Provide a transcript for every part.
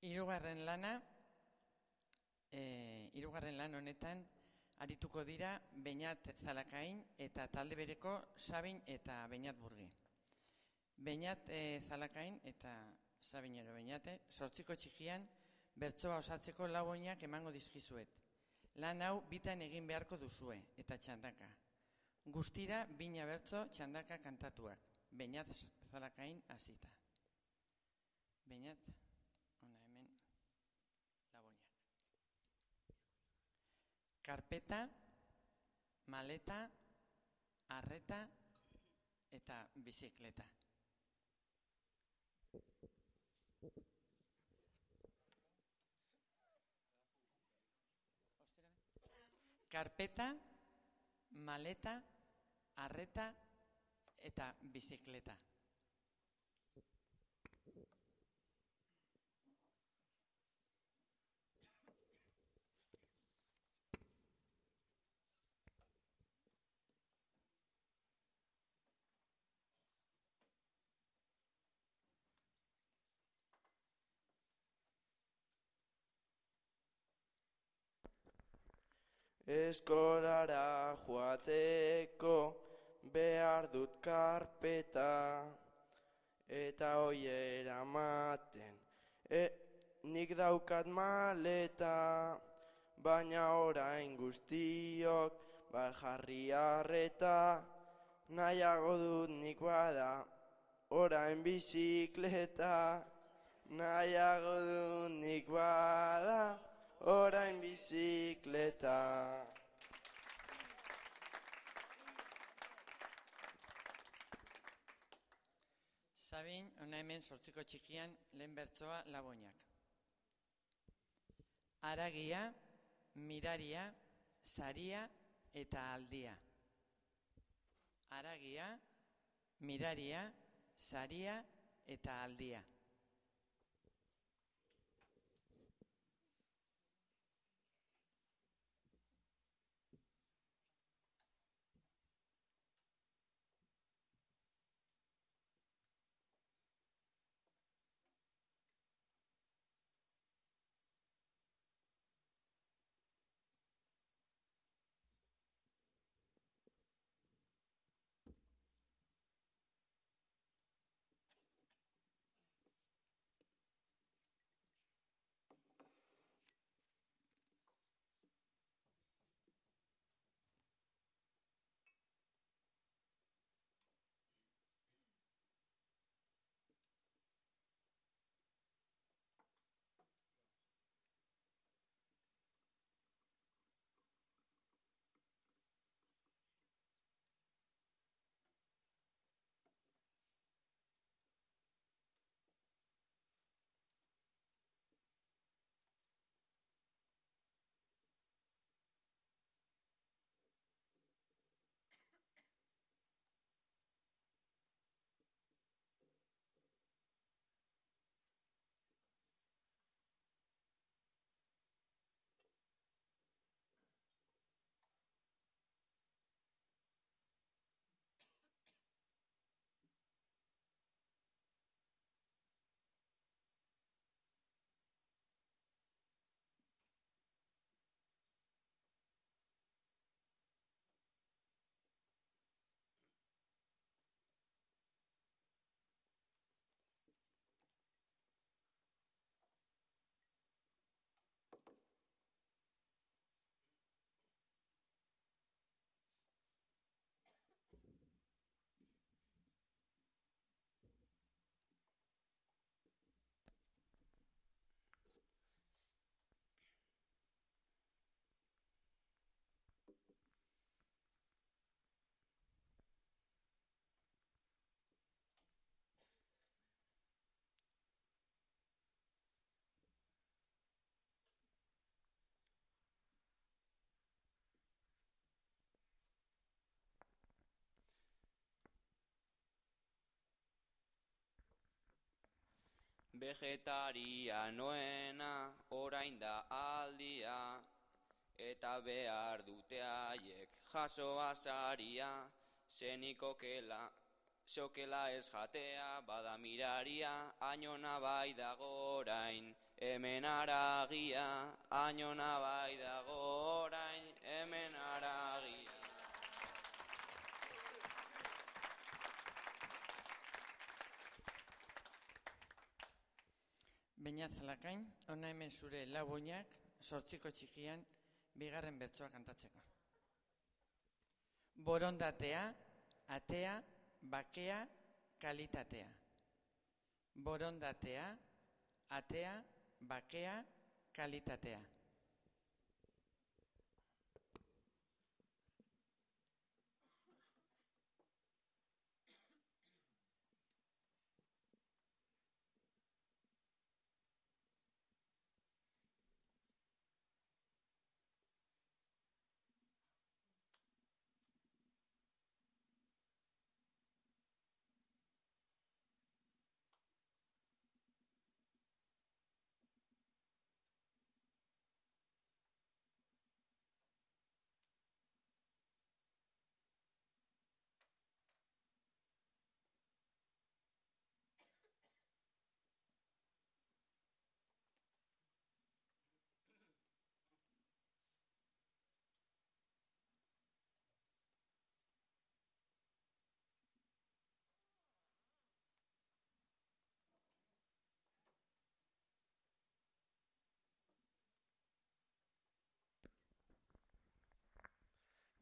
Hirugarren lana, e, hirugarren lan honetan, arituko dira Beñat Zalakain eta talde bereko Sabin eta Beñat Burgi. Beñat e, Zalakain eta Sabinero Beñate, sortziko txikian, bertsoa osatzeko lau oinak emango dizkizuet. Lan hau bitan egin beharko duzue eta txandaka. Guztira bina bertso txandaka kantatuak. Beñat Zalakain hasita. Beñat, ona hemen, laboinak. Karpeta, maleta, arreta eta bizikleta. Karpeta, maleta, arreta eta bizikleta. Eskolara joateko behar dut karpeta eta hoi eramaten. E, nik daukat maleta baina orain guztiok bai jarri harreta nahiago dut nik bada orain bizikleta. Nahiago dut nik bada orain bizikleta. Sabin, ona hemen sortziko txikian lehen bertsoa laboinak. Aragia, miraria, saria eta aldia. Aragia, miraria, saria eta aldia. Vegetaria noena orain da aldia eta behar dute haiek jaso azaria zeniko kela Zeokela ez jatea, bada miraria, ainona bai dago orain, hemen aragia, ainona bai dago orain, hemen aragia. Baina zalakain, ona hemen zure lau oinak, sortziko txikian, bigarren bertsoa kantatzeko. Borondatea, atea, bakea, kalitatea. Borondatea, atea, bakea, kalitatea.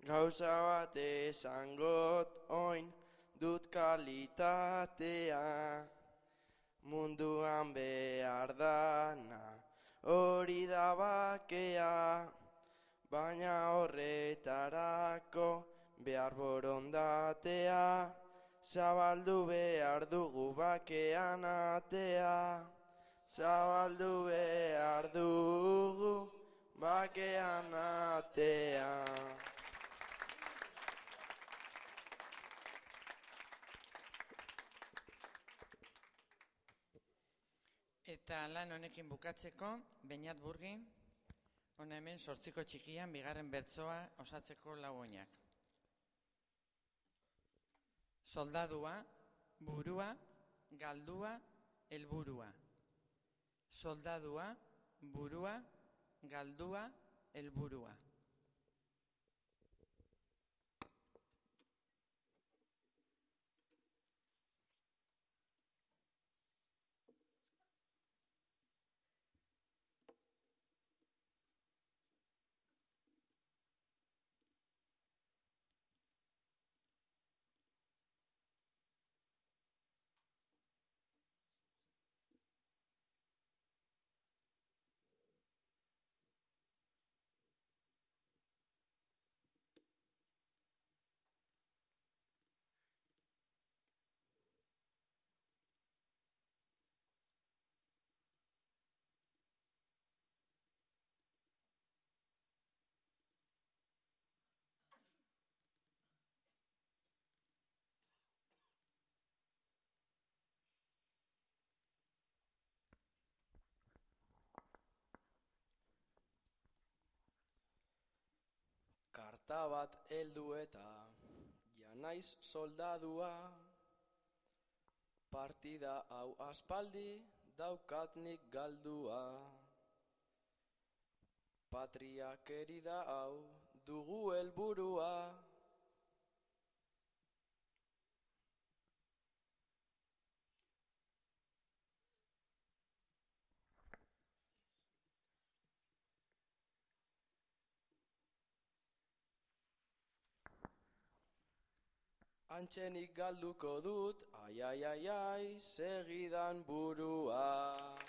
Gauza bat esangot oin dut kalitatea. Munduan behar dana hori da bakea Baina horretarako behar borondatea. Zabaldu behar dugu bakean atea Zabaldu behar dugu bakean atea Eta lan honekin bukatzeko, Beñat Burgi, hona hemen sortziko txikian bigarren bertsoa osatzeko lau oinak. Soldadua, burua, galdua, helburua. Soldadua, burua, galdua, helburua. Karta bat heldu eta ja naiz soldadua. Partida hau aspaldi daukatnik galdua. Patria kerida hau dugu helburua Antxenik galduko dut, ai ai ai ai, segidan burua.